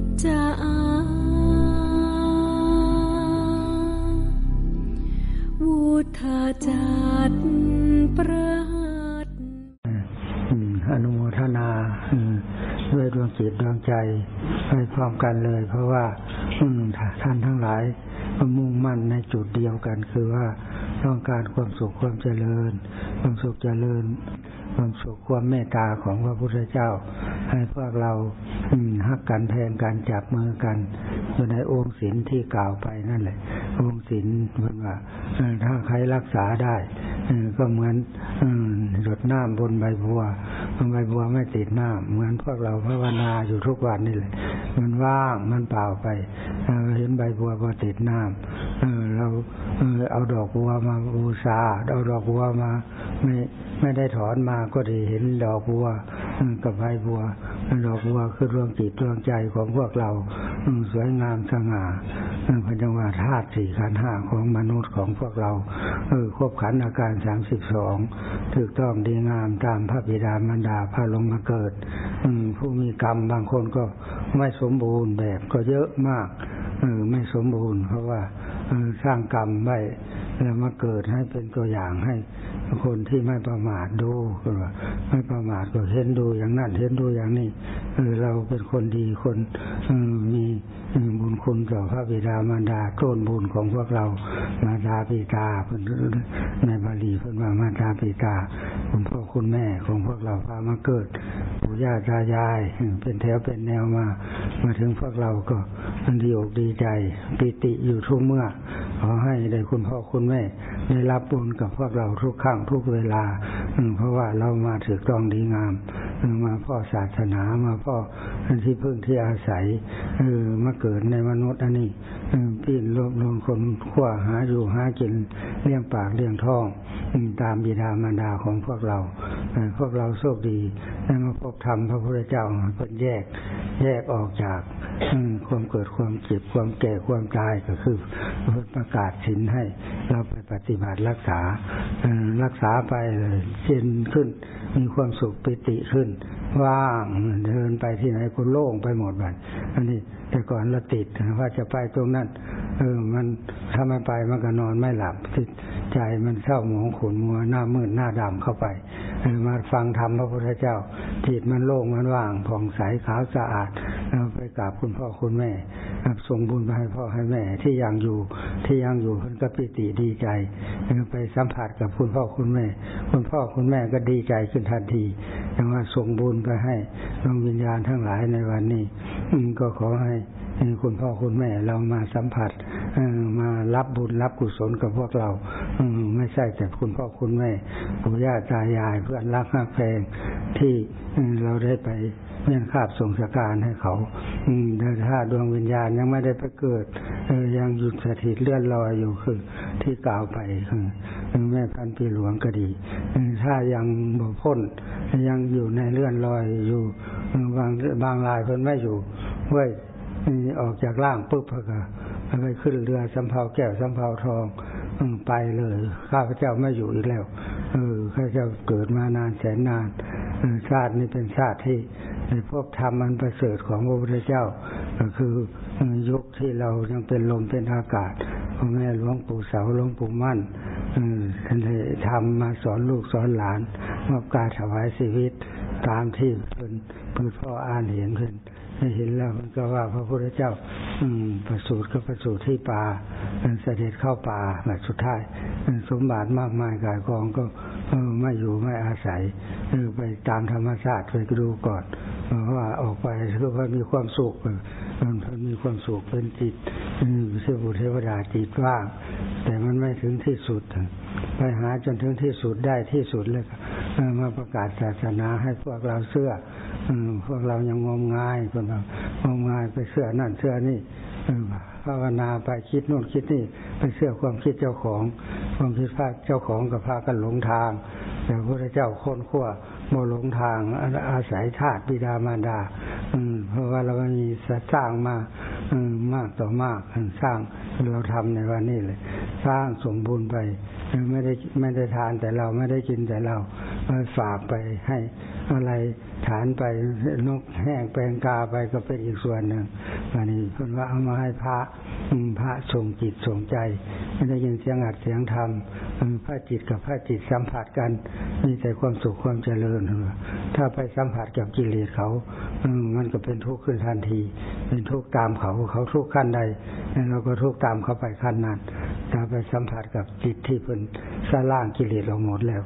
ตรจ้าวุฒาจัดประหัตอนุโมทนาด้วยดวงจิตด้วง ใจไปพร้อมกันเลย เพราะว่าท่านทั้งหลายมุ่งมั่นในจุดเดียวกัน คือว่าต้องการความสุขความเจริญ ความสุขเจริญ ความสุขความเมตตาของพระพุทธเจ้า ให้พวกเราฮักกันแทนกันจับมือกันอยู่ในองค์ศีลที่กล่าวไปนั่นแหละ องค์ศีลเพื่นว่าถ้าใครรักษาได้ก็เหมือนหยดน้ำบนใบบัวบนใบบัวไม่ติดน้ำเหมือนพวกเราภาวนาอยู่ทุกวันนี่แหละ มันว่างมันเปล่าไปเห็นใบบัวก็ติดน้ำเราเอาดอกบัวมาบูชาเอาดอกบัวมา ไม่ไม่ได้ถอนมาก็ดีเห็นดอกบัวกับใบบัวดอกบัวคือดวงจิตดวงใจของพวกเราสวยงามสง่า พระจังหวะธาตุสี่ขันห้าของมนุษย์ของพวกเรา เออครบขันอาการสามสิบสองถูกต้องดีงามตามพระบิดามารดาพระลงมาเกิด อืผู้มีกรรมบางคนก็ไม่สมบูรณ์แบบก็เยอะมากเออไม่สมบูรณ์ เพราะว่าสร้างกรรมไว้ แล้วมาเกิดให้เป็นตัวอย่างให้คนที่ไม่ประมาทดูก็ไม่ประมาทก็เห็นดูอย่างนั้นเห็นดูอย่างนี้เออเราเป็นคนดีคนมีบุญคุณต่อพระบิดามารดาต้นบุญของพวกเรามาดาปิตาพื่อนในบาลีเพื่นว่ามาดาปิตาคุณพ่อคุณแม่ของพวกเราพามาเกิดปู่ย่าตายาย เป็นแถวเป็นแนวมา มาถึงพวกเราก็มันดีอกดีใจ ปิติอยู่ทุกเมื่อขอให้ได้คุณพ่อคุณแม่ได้รับบุญกับพวกเราทุกครั้งทุกเวลาเพราะว่าเรามาถือต้องดีงามมาพ่อศาสนามาพ่อที่พึ่งที่อาศัยเออมาเกิดในมนุษย์อันนี้พี่รวบรวมคนขั้วหาอยู่หากินเลี้ยงปากเลี้ยงท้องตามบิดามารดาของพวกเราพวกเราโชคดีได้มาพบธรรมพระพุทธเจ้าเป็นแยกแยกออกจาก ความเกิดความเจ็บความแก่ความตายก็คือประกาศสินให้ เราไปปฏิบัติรักษารักษาไปเช่นขึ้น มีความสุขปิติขึ้น ว่างเดินไปที่ไหนก็โล่งไปหมดแบบอันนี้แต่ก่อนเราติดว่าจะไปตรงนั้นเออมันถ้าไม่ไปมันก็นอนไม่หลับติดใจมันเศร้าหมองขุนมัวหน้ามืดหน้าดำเข้าไปมาฟังธรรมพระพุทธเจ้าจิตมันโล่งมันว่างผ่องใสขาวสะอาดเกราบคุณพ่อคุณแม่ส่งบุญไปให้พ่อให้แม่ ที่ยังอยู่ที่ยังอยู่เพิ่นก็ปิติดีใจไปสัมผัสกับคุณพ่อคุณแม่ คุณพ่อคุณแม่ก็ดีใจขึ้นทันทียังว่าส่งบุญไปให้ดวงวิญญาณทั้งหลายในวันนี้ก็ขอให้คุณพ่อคุณแม่เรามาสัมผัสมารับบุญรับกุศลกับพวกเราไม่ใช่แต่คุณพ่อคุณแม่ปู่ย่าตายายเพื่อนรักฮักแพงที่เราได้ไป ยนคาบส่งสการให้เขาแต่ถ้าดวงวิญญาณยังไม่ได้ไปเกิดยังหยุดสถิตเลื่อนลอยอยู่คือ ที่กล่าวไปคือแม่พันปีหลวงก็ดีถ้ายังบ่พ้น ยังอยู่ในเลื่อนลอยอยู่บางบางรายเพิ่นไม่อยู่เว้ยออกจากร่างปุ๊บก็ไปขึ้นเรือสำเภาแก้วสำเภาทองไปเลย ข้าพเจ้าไม่อยู่อีกแล้ว เออข้าพเจ้าเกิดมานานแสนนานชาตินี้เป็นชาติที่ พบธรรมมันประเสริฐของพระพุทธเจ้า ก็คือยุคที่เรายังเป็นลมเป็นอากาศพ่อแม่หลวงปู่เสาหลวงปู่มั่นท่านได้ทำมาสอนลูกสอนหลานมอบการถวายชีวิตตามที่เพิ่นเพิ่นพ่ออ่านเห็นเพิ่น เห็นแล้วมันก็ว่าพระพุทธเจ้า อืมประสูติก็ประสูติที่ป่าเสด็จเข้าป่าแบบสุดท้ายสมบัติมากมายกายกองก็ไม่อยู่ไม่อาศัยไปตามธรรมชาติไปดูก่อนเพราะว่าออกไปคือว่ามีความสุขมันมีความสุขเป็นจิตเสบุเทวดาจิตว่าง แต่ มันไม่ถึงที่สุด ไปหาจนถึงที่สุดได้ที่สุดเลยมาประกาศศาสนาให้พวกเราเชื่อพวกเรายังงมงายคนเรางมงายไปเชื่อนั่นเชื่อนี่ภาวนาไปคิดโน่นคิดนี่ไปเชื่อความคิดเจ้าของ ความคิดพาเจ้าของกับพากันหลงทาง แต่พระเจ้าค้นขั้วโมหลงทางอาศัยธาตุบิดามารดาเพราะว่าเรามีสร้างมา มากต่อมากสร้างเราทำในวันนี้เลย สร้างสมบูรณ์ไปไม่ได้ไม่ได้ทานแต่เราไม่ได้กินแต่เราฝากไปให้อะไรฐานไปนกแห้งแปลงกาไปก็เป็นอีกส่วนหนึ่งวันนี้เพิ่นว่าเอามาให้พระพระส่งจิตส่งใจ ไม่ได้ยินเสียงอัดเสียงธรรมพระจิตกับพระจิตสัมผัสกัน มีแต่ความสุขความเจริญถ้าไปสัมผัสกับกิเลสเขามันก็เป็นทุกข์ขึ้นทันที เป็นทุกข์ตามเขาเขาทุกขั้นใดเราก็ทุกตามเขาไปขั้นนั้น ถ้าไปสัมผัสกับจิตที่เป็นสร้างกิเลสเราหมดแล้ว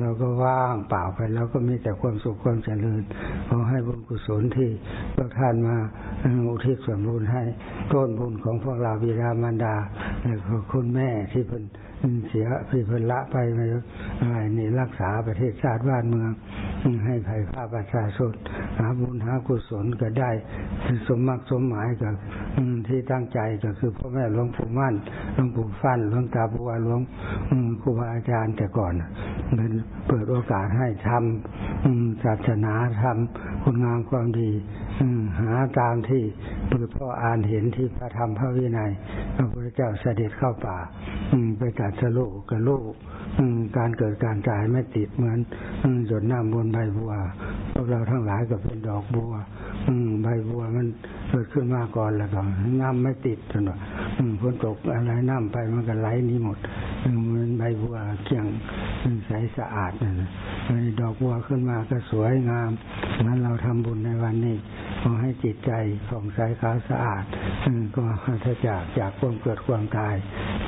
เราก็ว่างเปล่าไปแล้วก็มีแต่ความสุขความเจริญขอให้บุญกุศลที่พระทานมาอุทิศส่วนบุญให้ต้นบุญของพวกเราวิรามารดาและคุณแม่ที่เป็นเสียพี่พนละไปไอะไรนี่รักษาประเทศชาติบ้านเมือง ให้ภัยภาพประชาชนหาบุญหากุศลก็ได้สมมักสมหมายกับที่ตั้งใจก็คือพ่อแม่หลวงปู่มั่นหลวงปู่ฟันหลวงตาบัวหลวงครูบาอาจารย์แต่ก่อนเป็นเปิดโอกาสให้ทำศาสนาทำคุณงามความดีหาตามที่พระพ่ออ่านเห็นที่พระธรรมพระวินัยพระพุทธเจ้าเสด็จเข้าป่าไปตัดสโลกกับโลกการเกิดการตายไม่ติดเหมือนหยดน้ำบนใบบัวพวกเราทั้งหลายก็เป็นดอกบัว อืมใบบัวมันเกิดขึ้นมาก่อนแล้วก็น้ำไม่ติดถนนฝนตกอะไรน้ำไปมันก็ไหลนี้หมดเหมือนใบบัวเกี่ยงใสสะอาดนั่นดอกบัวขึ้นมาก็สวยงามนั้นเราทำบุญในวันนี้ขอให้จิตใจของใสขาวสะอาดก็ถ้าจากจากความเกิดความตาย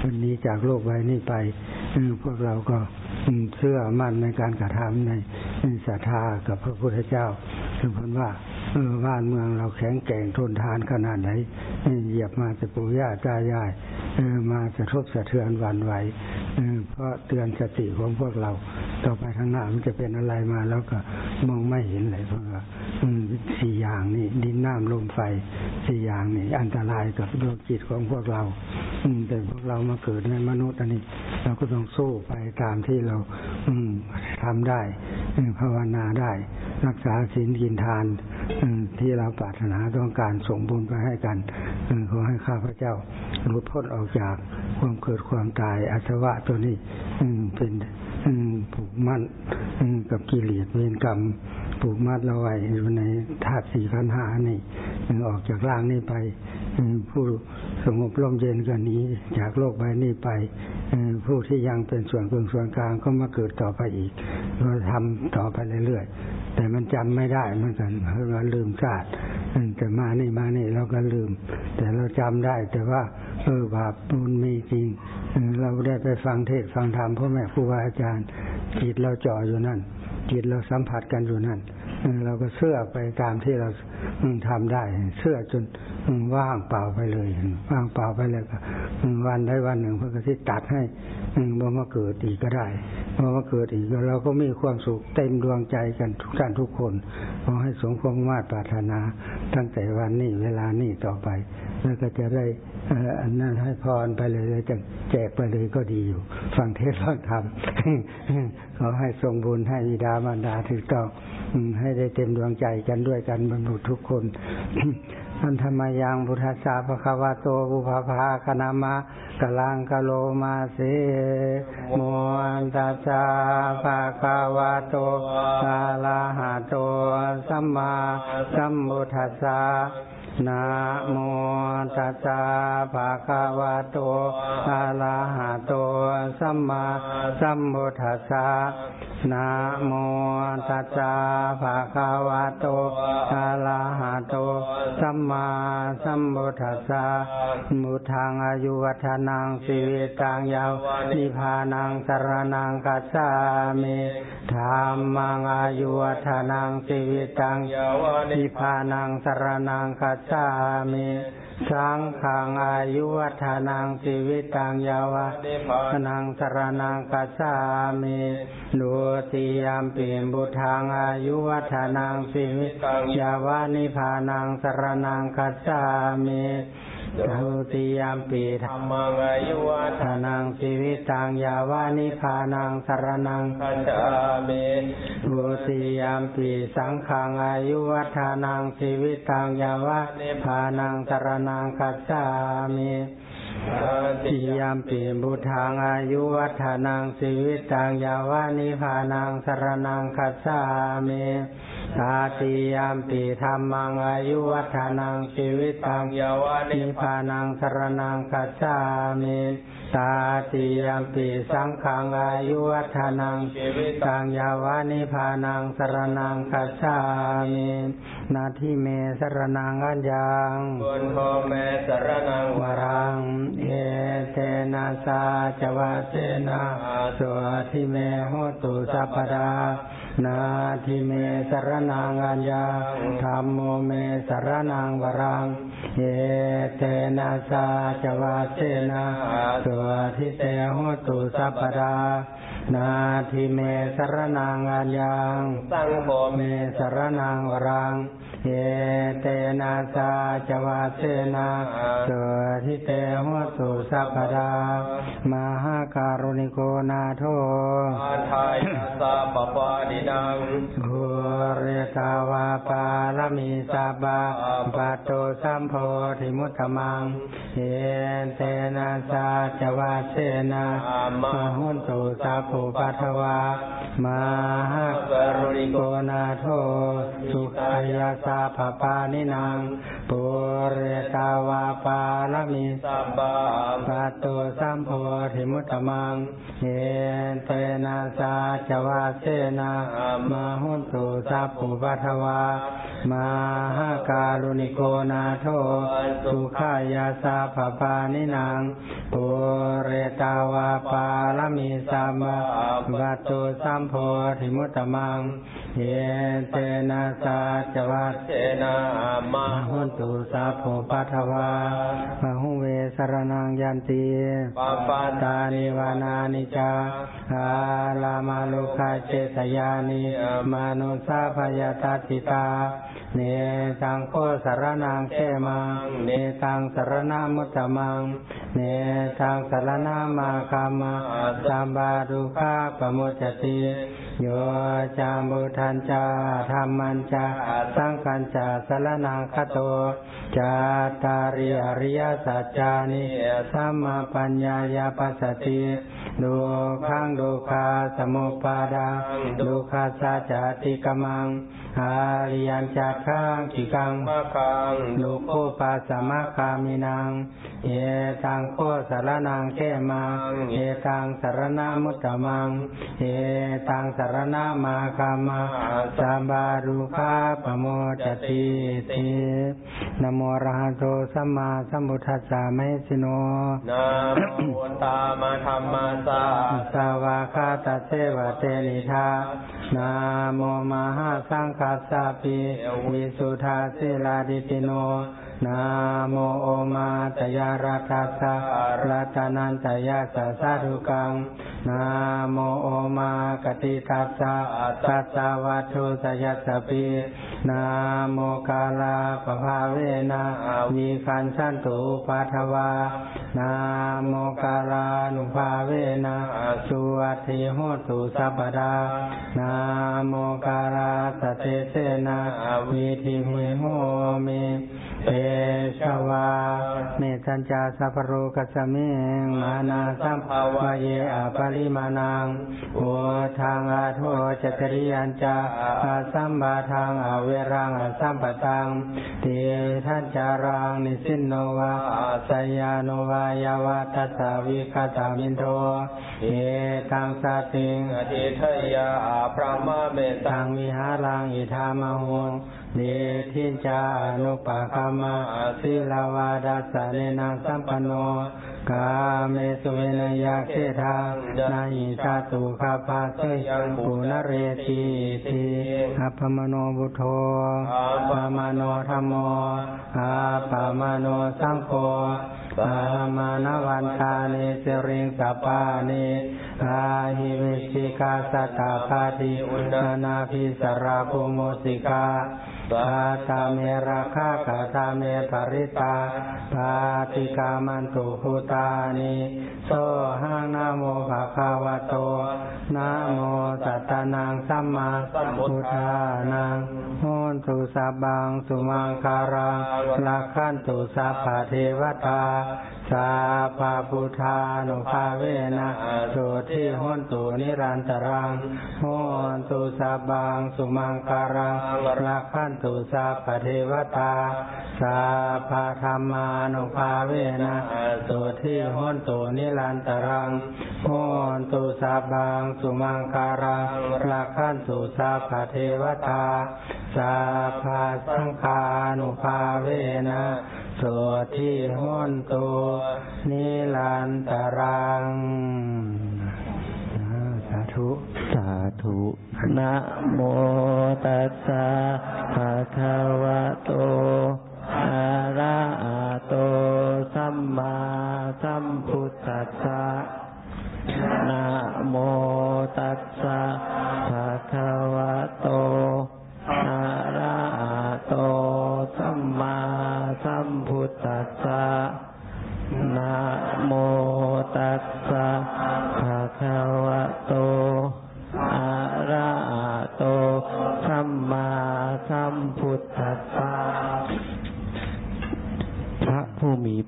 วันนี้จากโลกใบนี้ไปพวกเราก็เชื่อมั่นในการกระทำในศรัทธากับพระพุทธเจ้าถึงพูดว่า บ้านเมืองเราแข็งแกร่งทนทานขนาดไหนเหยียบมาจะปู่ย่าตายายมาสะทบสะเทือนวันไหวเพราะเตือนสติของพวกเรา ต่อไปข้างหน้ามันจะเป็นอะไรมาแล้วก็มองไม่เห็นเลยเพราะว่าสี่อย่างนี่ดินน้ำลมไฟสี่อย่างนี่อันตรายกับดวงจิตของพวกเราแต่พวกเรามาเกิดในมนุษย์อันนี้ เราก็ต้องสู้ไปตามที่เรา ทำได้ภาวนาได้ รักษาศีลกินทานที่เราปรารถนาต้องการส่งบุญไปให้กันขอให้ข้าพเจ้าหลุดพ้นออกจากความเกิดความตายอาสวะตัวนี้เป็นผูกมั่นกับกิเลสเวรกรรม ผูกมัดเราไว้อยู่ในธาตุสี่ขันหานี่ออกจากร่างนี้ไปผู้สงบร่มเย็นกันนี้ จากโลกใบนี้ไปผู้ที่ยังเป็นส่วนกลางส่วนกลางก็มาเกิดต่อไปอีกเราทำต่อไปเรื่อยๆแต่มันจำไม่ได้เหมือนกันเพราะเราลืมชาติแต่มานี่มานี่เราก็ลืม แต่เราจำได้ แต่ว่าเออบาปมันมีจริงเราได้ไปฟังเทศฟังธรรมพ่อแม่ครูบาอาจารย์จิตเราจ่ออยู่นั่น จิตเราสัมผัสกันอยู่นั่นเราก็เชื่อไปตามที่เราทำได้ เชื่อจน ว่างเปล่าไปเลยว่างเปล่าไปแล้วก็วันได้วันหนึ่งเพื่อที่ตัดให้บ่มาเกิดอีกก็ได้บ่มาเกิดอีกเราก็มีความสุขเต็มดวงใจกันทุกท่านทุกคนขอให้สงความมาตรปรารถนา ตั้งแต่วันนี้เวลานี้ต่อไป แล้วก็จะได้อันนั้นให้พรไปเลยจะแจกไปเลยก็ดีอยู่ ฟังเทศฟังธรรมขอให้ทรงบุญให้วิดามารดาถึงต้องให้ได้เต็มดวงใจกันด้วยกันบรรลุทุกคน อันธรรมยังพุทธสาภควาโตบุพภาคณามะกลังกโลมาเสโมอนตาจาภาควาโตอาลาหะโตสัมมาสัมพุทธัสสะ นะโมตัสสะภะคะวะโต อะระหะโต สัมมาสัมพุทธัสสะนะโมตัสสะภะคะวะโต อะระหะโต สัมมาสัมพุทธัสสะมุทังอายุวัฒนังสิวิตังยาวนิพานังสรนังกัจฉามิธรรมังอายุวัฒนังสิวิตังยาวนิพานังสรนังกัจสามิสังขังอายุวัฒนังชีวิตังยาวะนังสรนังกัสสามิดุติยามปิมบุทังอายุวัฒนังชีวิตังยาวะนิพานังสรนังกัสสามิ ทุติยามปีธรรมังอายุวัฒนังชีวิตังยาวานิพานังสรนังคัจามิทุติยามปีสังขังอายุวัฒนังชีวิตังยาวานิพานังสรนังคัจามิติยามปีบุทางอายุวัฒนังชีวิตตังยาวานิพานังสรนังคัจฉามิ ตาติยามปีธรรมังอายุวัฒนังชีวิตตังยาวานิพานังสรนังคัจฉามิตาติยามปีสังฆังอายุวัฒนังชีวิตตังยาวานิพานังสรนังคัจฉามินาทิเมสรนังอัญญังบุญโทเมสรนังวรัง เอเตนะสาจวะเสนาสวะทิเมโหตุสัพพดา นาทิเมสรนังอัญญาธรรมโมเมสรนังวรังเอเตนะสาจวะเสนาสวทิเตโหตุสัพพดา นาทิเมสรนังอัญญังสังโฆเมสรนังวรังเยเตนะสาจวาเสนาสุทิเตโหตุสัพพดามหาการุณิโกนาโทอาทายาสาปปาดินังภูเรตาวาปาลมีสาบาปัตโตสัมโพธิมุตตมังเยเตนะสาจวาเสนา มหุนตุสัพพุปัทวามหากรุณิโกนาโทสุขายาสาภปานินางปุเรตาวาปาลมิสัมบาปัตโตสัมโพธิมุตตมังเอเตนะสาจวาเสนามาหุนตุสัพพุปัทวามหาการุณิโกนาโทสุขายาสาภปานินางปุเรตาวาปาลมิสัมมาปัตโตสัมโพธิมุตตมังเอเตนะสาจวัตเสนามาหุนตุสาโพปัทวาปะหุเวสรนังยันติปปาตานิวานานิจาอาลามาลุคาเจตยานิมานุสาพยาตาติตาเนตังโคสารนังเขมัง เนตังสารนามุตตมัง เนตังสารนามาคามาสัมบาดุคาปมุจจติโยจามบุทันจาธรรมันจาสังคัญจาสารนังคโตจาตาริอริยสัจจานิสัมมาปัญญายาปัสสติดูขังดูคาสมุปาดังดูคาสัจติกมังอาริยัญจักขังกิกังมาคังลูกโคปัสสมะคามินังเอตังโคสารนังเขมังเอตังสารนามุตตมังเอตังสารนามาคามาสัมบารุคาปโมจติตินโมระหะโตสัมมาสัมพุทธัสสะมะสิโนนาโมตามาธรรมาสาสาวาคาตเสวะเตนิธานาโมมหาสังคัสสะปิวิสุทธาสิลาดิติโน นาโมโอมาตยาราคัสสะรัตนันตยาสัสสะทุกังนาโมโอมากติทัสสะสัสสะวัตถุสยัสสะปินาโมกาลาปภาเวนะมีคันชันตุปัทวานาโมกาลานุภาเวนะสุวัตถิโหตุสัพดานาโมกาลาสเตเสนะวิธิมิโหมิเตชวา เมตัญจาสัพพโรกัสสมิงมานาสัมภาวะเยอปริมาณังโอทางอาโทจตริยัญจาอาสัมบาทางอเวรังอสัมปตังเตทัจจารังนิสินโนวาสยาโนวายาวาทัสสาวิคตามินโทเอตังสาติงอธิทยาพระมาเมตัตังงวิหารังอิธามหุงเดทิจานุปาคามาสิลาวาดัสสะเนนังสัมปันโนกาเมสุเวนยาเขทังนาหิชาตุคาภาสยังปุนเรติติอัปมโนบุโทอัปปมโนธรรมโมอัปปมโนสังโฆปามานวันทานิเสริงสัปานิอาหิวิชิกาสตตาภาติอุณนานาภิสราภูโมสิกา ปาตาเมราคากาตาเมปริตาปาติกามันตุภูตานิโสหังนโมภะคะวะโตนะโมตัตตะนังสัมมาสัมพุทธานังโหนตุสัพบังสุมังคารังลักขันตุสัพพเทวตา สัพพะพุทธานุภาเวนะสุทิโหนตุนิรันตรังโหนตุสัพบังสุมังคารังลักขันตุสัพพเทวตาสัพพธรรมานุภาเวนะสุทิโหนตุนิรันตรังโหนตุสัพบังสุมังคารังลักขันตุสัพพเทวตาสัพพสังฆานุภาเวนะ สุทิโหนตุนิรันตรังสาธุ สาธุนะโมตัสสะภะคะวะโตอะระหะโต สัมมาสัมพุทธัสสะนะโมตัสสะภ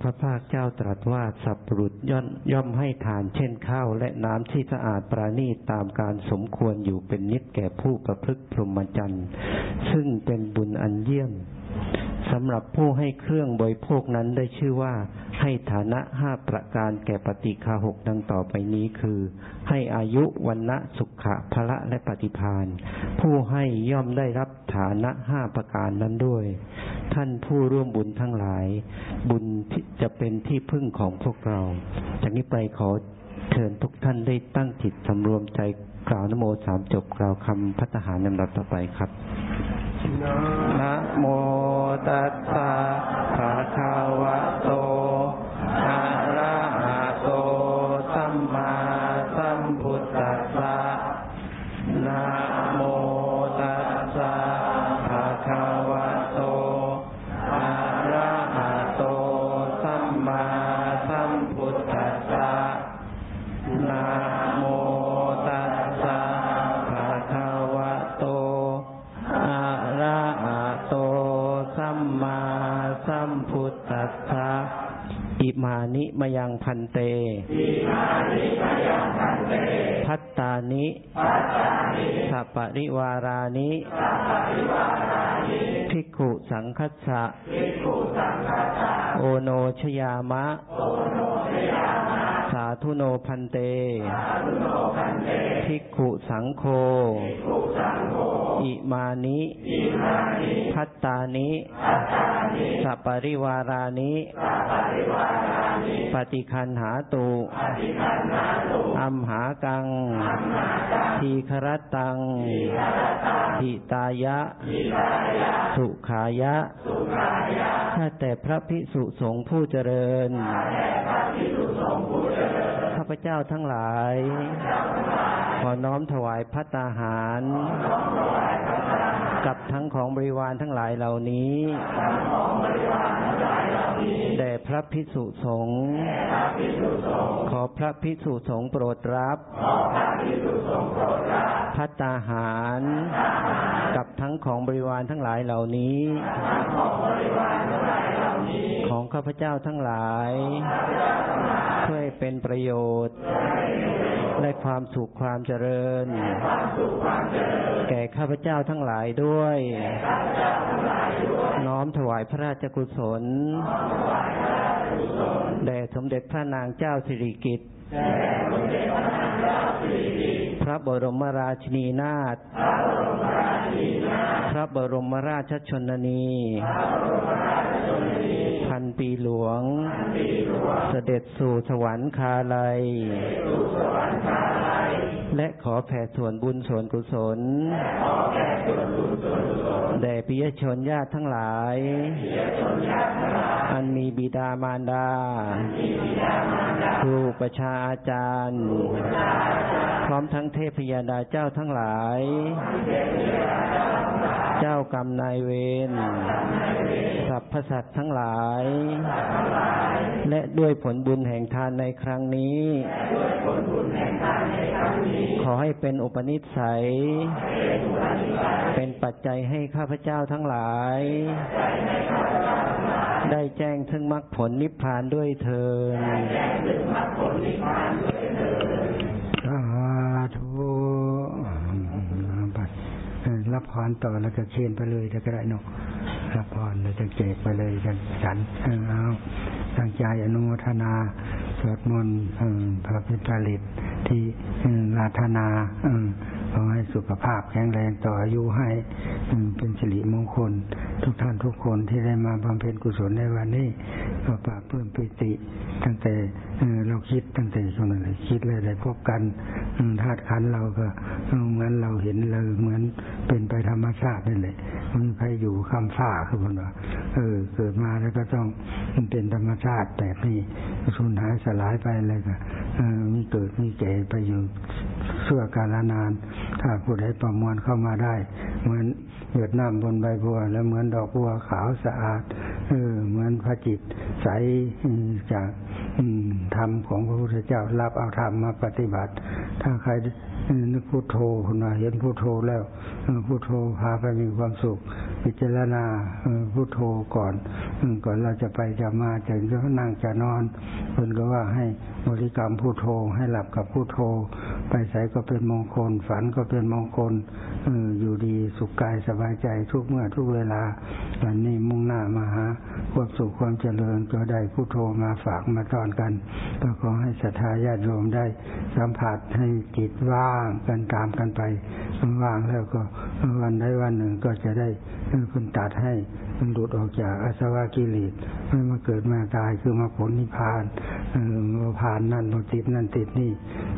พระภาคเจ้าตรัสว่าสัพปรุษย่อมย่อมให้ทานเช่นข้าวและน้ำที่สะอาดปราณีตตามการสมควรอยู่เป็นนิดแก่ผู้ประพฤติพรหมจรรย์ ซึ่งเป็นบุญอันเยี่ยม สำหรับผู้ให้เครื่องบริโภคนั้นได้ชื่อว่า ให้ฐานะห้าประการแก่ปฏิคาหกดังต่อไปนี้คือ ให้อายุวันนะสุขะพละและปฏิพานผู้ให้ย่อมได้รับฐานะห้าประการนั้นด้วย ท่านผู้ร่วมบุญทั้งหลาย บุญจะเป็นที่พึ่งของพวกเราจากนี้ไปขอเชิญทุกท่านได้ตั้งจิตสำรวมใจกล่าวนโมสามจบกล่าวคำพัฒหารนำดับต่อไปครับนะโม ตัสสะภะคะวะ ภิกขุสังคัสสะภิ โอโนชยามะสาธุโนพันเตภิกขุสังโฆอิมานิพัตตานิสัปปริวารานิปฏิคันหาตุอัมหากัง ทีครตังหิตายะ สุขายะข้า แต่พระพิสุสงฆ์ผู้เจริญ ข้าพเจ้าทั้งหลาย ขอน้อมถวายพัตตาหาร กับทั้งของบริวารทั้งหลายเหล่านี้แด่พระพิสุสงฆ์ขอพระพิสุสงฆ์โปรดรับพัตตาหาร กับทั้งของบริวารทั้งหลายเหล่านี้ ของข้าพเจ้าทั้งหลาย เพื่อให้เป็นประโยชน์ และความสุขความเจริญ แก่ข้าพเจ้าทั้งหลายด้วย น้อมถวายพระราชกุศลแด่สมเด็จพระนางเจ้าสิริกิติ์พระบรมราชินีนาถ พระบรมราชชนนี พันปีหลวง เสด็จสู่สวรรคาลัย และขอแผ่ส่วนบุญส่วนกุศล แด่ปิยชนญาติทั้งหลาย อันมีบิดามารดา ครูประชาอาจารย์ พร้อมทั้งเทพยดาเจ้าทั้งหลายเจ้ากรรมนายเวรสรรพสัตว์ทั้งหลาย และด้วยผลบุญแห่งทานในครั้งนี้ ขอให้เป็นอุปนิสัย เป็นปัจจัยให้ข้าพเจ้าทั้งหลาย ได้แจ้งถึงมรรคผลนิพพานด้วยเถิด สาธุบัดเออ รับพรต่อแล้วก็เชิญไปเลยจะก็ได้นกรับพรแล้วจะแจกไปเลยจะฉันเออเอาตั้งใจอนุโมทนาสวดมนต์พระพิผลิตที่เออราธนาอ ขอให้สุขภาพแข็งแรงต่ออายุให้เป็นสิริมงคล ทุกท่านทุกคนที่ได้มาบำเพ็ญกุศลในวันนี้ก็ปราบเพิ่มปิติ ตั้งแต่เราคิดตั้งแต่ช่วงนั้นเลยคิดเลยได้พบกันธาตุขันเราก็เหมือนเราเห็นเลยเหมือนเป็นไปธรรมชาตินั่นแหละมมีใครอยู่คำฟ้าคือคนว่าเออ เกิดมาแล้วก็ต้องมันเป็นธรรมชาติแบบนี้สูญหายสลายไปเลยก็มีเกิดมีแก่ไปอยู่ เสื่อกาลนาน ถ้าผู้ใดประมวลเข้ามาได้ เหมือนหยดน้ำบนใบบัว แล้วเหมือนดอกบัวขาวสะอาดเออเหมือนพระจิตใสจากธรรมของพระพุทธเจ้ารับเอาธรรมมาปฏิบัติ ถ้าใคร นึกพุโทโธคุณว่าเห็นพุโทโธแล้วพุโทโธพาไปมีความสุข พิจารณาพุโทโธก่อนก่อนเราจะไปจะมาจะจะนั่งจะนอนเพิ่นก็ว่าให้บริกรรมพุโทโธให้หลับกับพุโทโธ ไปใส่ก็เป็นมงคล ฝันก็เป็นมงคลอออยู่ดีสุขกายสบายใจทุกเมื่อทุกเวลาวันนี้มุ่งหน้ามาหาความสุขความเจริญก็ได้พุโทโธมาฝากมาตอนกันก็ขอให้ศรัทธาญาติโยมได้สัมผัสให้จิตว่างกันตามกันไปว่างแล้วก็วันใดวันหนึ่งก็จะได้คุณตัดให้มันหลุดออกจากอาสวะกิเลสไม่มาเกิดมาตายคือมาผลนิพพานมาผ่านนั่นมาติดนั่นติดนี่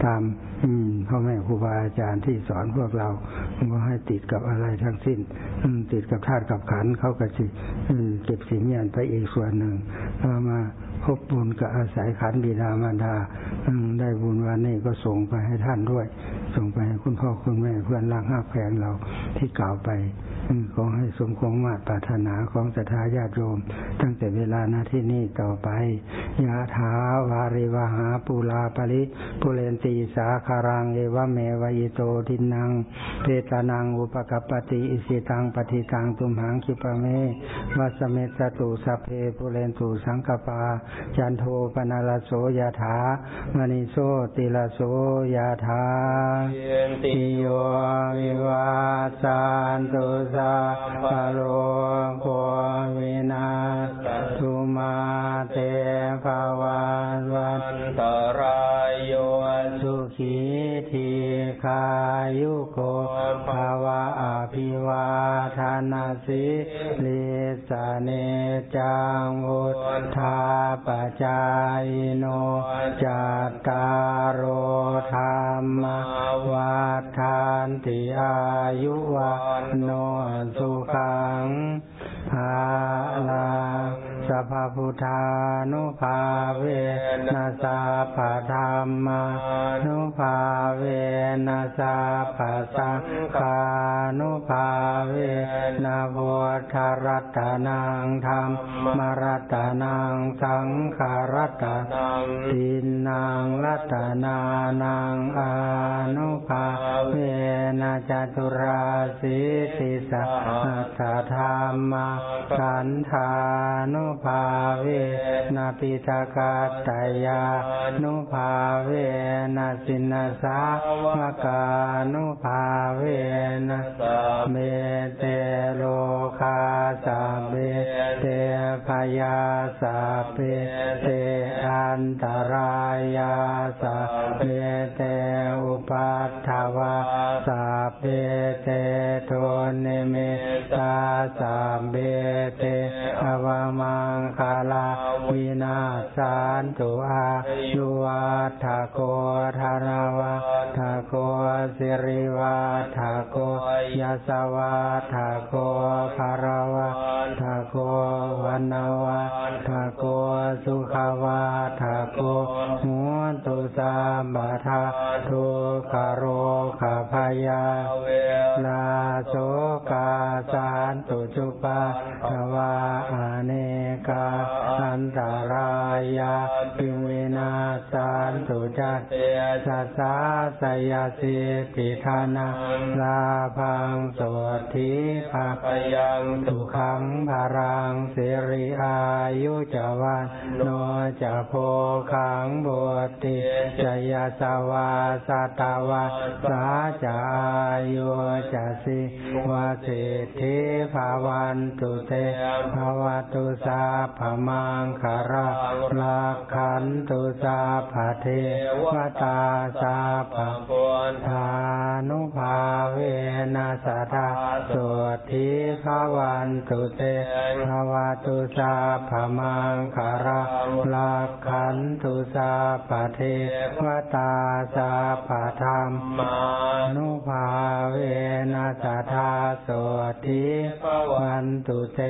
ตามอืพ่อแม่ครูบาอาจารย์ที่สอนพวกเราว่าให้ติดกับอะไรทั้งสิ้นอืติดกับธาตุกับขันเขาก็สิเก็บสิ่งนี้ไปอีกส่วนหนึ่งเอามา พบบุญก็อาศัยขันธ์บิดามารดาได้บุญวันนี้ก็ส่งไปให้ท่านด้วย ส่งไปให้คุณพ่อคุณแม่เพื่อนร่างห้าแผงเราที่กล่าวไป ขอให้สมความมาปรารถนาของศรัทธาญาติโยม ตั้งแต่เวลาหน้าที่นี้ต่อไปยะถาวาริวหาปุลาปริปุเรนตีสาคารังเอวะเมวายโตทินังเปตานังอุปกัปปติอิสิตังปฏิตังตุมหังคิปะเมวัสเมสตุสัพเพปุเรนตุสังกปา จันโทปนาลโสยะถามณิโสติลโสยะถาเยนติโยวิวาสันตุสพพะโลโควินาศตุมาเตภวันวันอันตรายโยสุขีทีขายุโกภาวะอภิวาทานาสิลิสเนจังวุธาปจายโนจัตตารโธรรมวา นติอายุวันโนสุขังภาลังสั พพุทธานุภาเวนัสะปะธรรมานุภาเวนัสะปะสังฆานุภาเวนะพุทธรัตนังธรรมรัตนังสังฆรัตนังตินังรัตนานังอนุภาเวนะจตุราสิติสัทธรรมขันธานุภาาเวนะปิตกาตยานุภาเวนะสินาสาวกานุภาเวนะเมเตโลคาสเบเตพยาสเปเตอันตรายาสเปเตอุปัฏฐวาสเปเตโทนิเมตาสัพเปเตอวมาลา นตุอายุวัฏโกธารวะทโกสิริวัฏโกยสวัฏโกภารวะทโกวันวัฏโกสุขวัฏโกมุนตุสัมปทาทุกขโรคพยาเวลาโสกาสานตุจุปาทวาอเนกาอันตรา ยาถึง สันตุจัตเตยสัสสาสยาสิติธานาลาพังโสธิภาพยังสุขังภารังสิริอายุจวันโนจะโพขังบติจยาสวาสตาวาสาจายุจะสิวาสิทิภาวันตุเตภาวตุสาพมังคาราลักขันตุสาภเทวตาสาภปวนทานุภาเวนัสธาโสทิภาวันตุเตภาวตุสาพมังคาราลักขันตุสาปเทวตาสาปธรรมานุภาเวนัสธาโสทิภาวันตุเต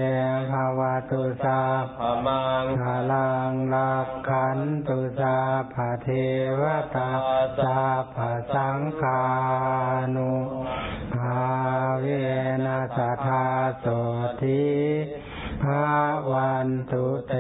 ภาวตุสาพมังคาลังลักขันตุสาภเทวตาสาภสังฆานุภาเวนัสธาโสทิภาวันตุเต